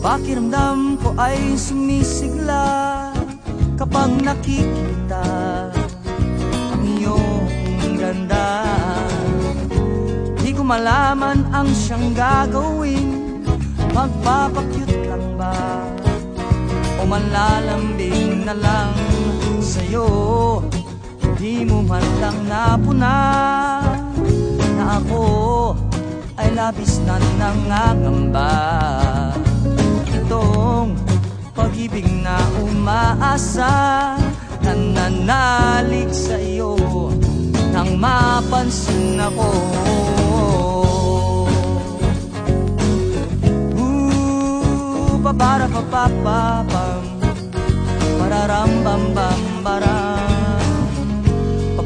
Pakiramdam ko ay sumisigla Kapag nakikita ang iyong ganda Di ko malaman ang siyang gagawin Magpapakyut lang ba O manlalambing na lang sa'yo. Di mo man lang napuna Na ako ay labis na nangangamba. Itong pag-ibig na umaasa Nananalig sa iyo Nang mapansin ako Ooh, babara pa pa pa pam Pararam bam bam baram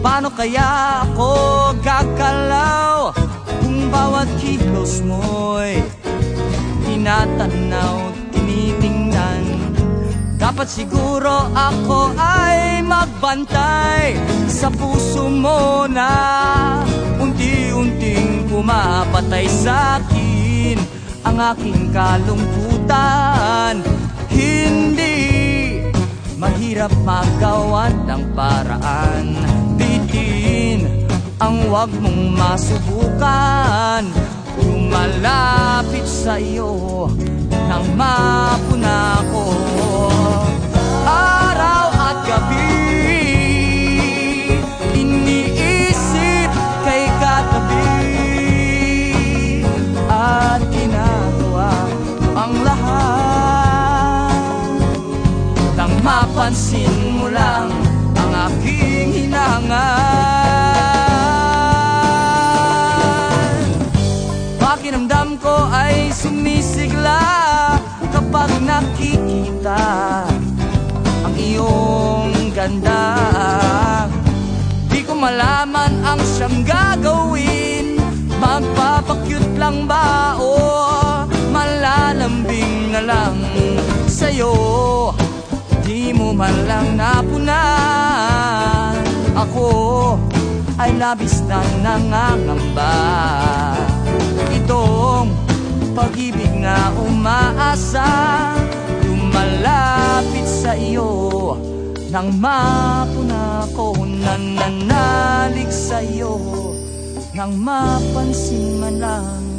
Paano kaya ako gagalaw Kung bawat kilos mo'y Tinatanaw, tinitingnan? Dapat siguro ako ay magbantay Sa puso mo na Unti-unting pumapatay sa akin. Ang aking kalungkutan Hindi Mahirap magawan ng paraan. Bitin ang wag mong masubukan. Lumalapit sa iyo Nang mapuna mapansin mo lang ang aking hinangan. Pakiramdam ko ay sumisigla Kapag nakikita ang iyong ganda. Di ko malaman ang siyang gagawin. Magpapakyut lang ba o man lang napunan. Ako ay labis na nangangamba. Itong pag-ibig na umaasa Lumalapit sa iyo. Nang mapuna ko Nananalig sa iyo. Nang mapansin man lang